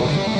Música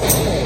Yes.